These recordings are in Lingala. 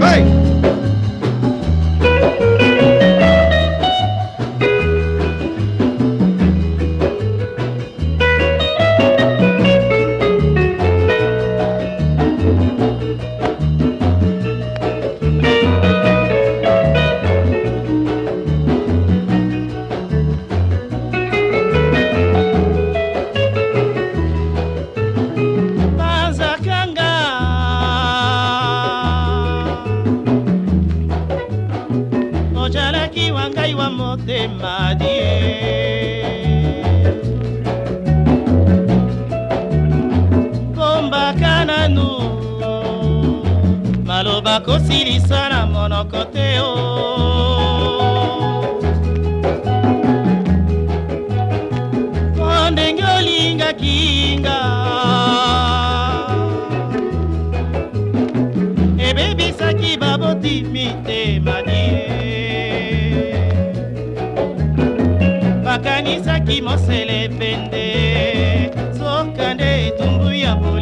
Hey! wa ngai wa motema die kombaka nanu maloba kosilisa na monoko te o o olingakinga ebebisaki baboti mitema mosele pende sokande etumbu ya bol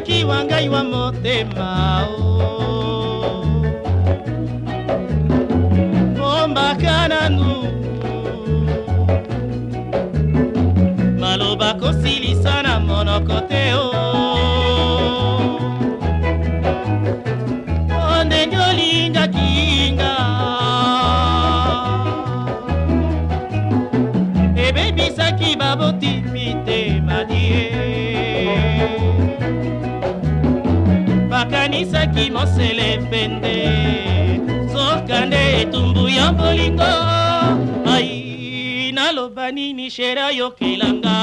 ezalaki wa ngai wa motema o oh. ombaka nanu maloba kosilisa na monoko te oh. o o ndenge olingaki nga ebebisaki babotimi te madie ezalaki mosele pende soka nde etumbu ya bolingo ai naloba nini shera yokelanga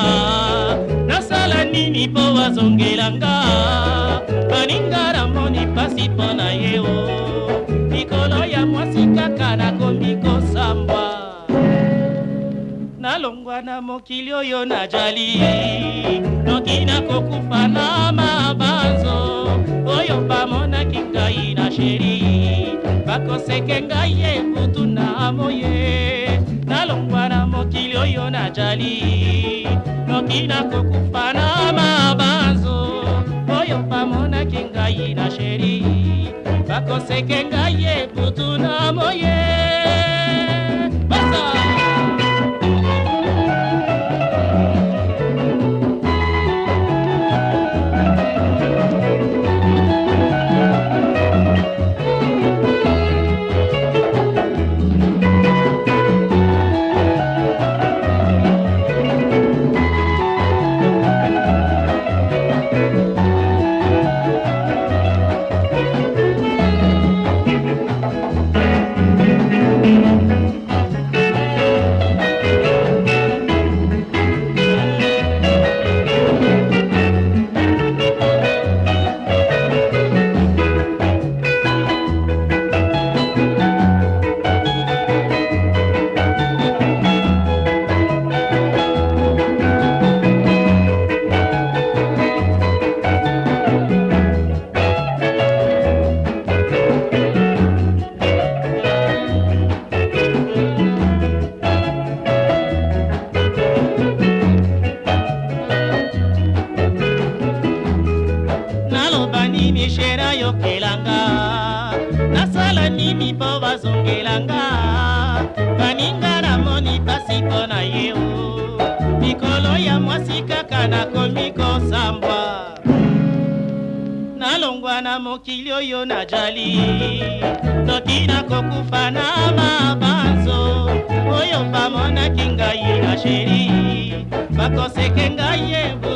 nasala nini mpo wazongelanga baninga namoni mpasi mpo na ye o mikolo ya mwasi kaka nakomi kosambwa nalongwa na mokili oyo najali noki nakokufa na mabanzo oyo bamonaki ngai na sheri bakoseke ngai ekutu na moye nalongwa na mokili oyo najali noki nakokufa na mabanzo oyo bamonaki ngai na sheri bakoseke ngai ekutu bishera yokelanga nasala nini mpo bazongelanga baninga namoni pasi mpo na ye o mikolo ya mwasi kaka nakomi kosambwa nalongwa na mokili oyo najali noki nakokufa na mabanzo oyo bamonaki ngai na sheri bakoseke ngai yebo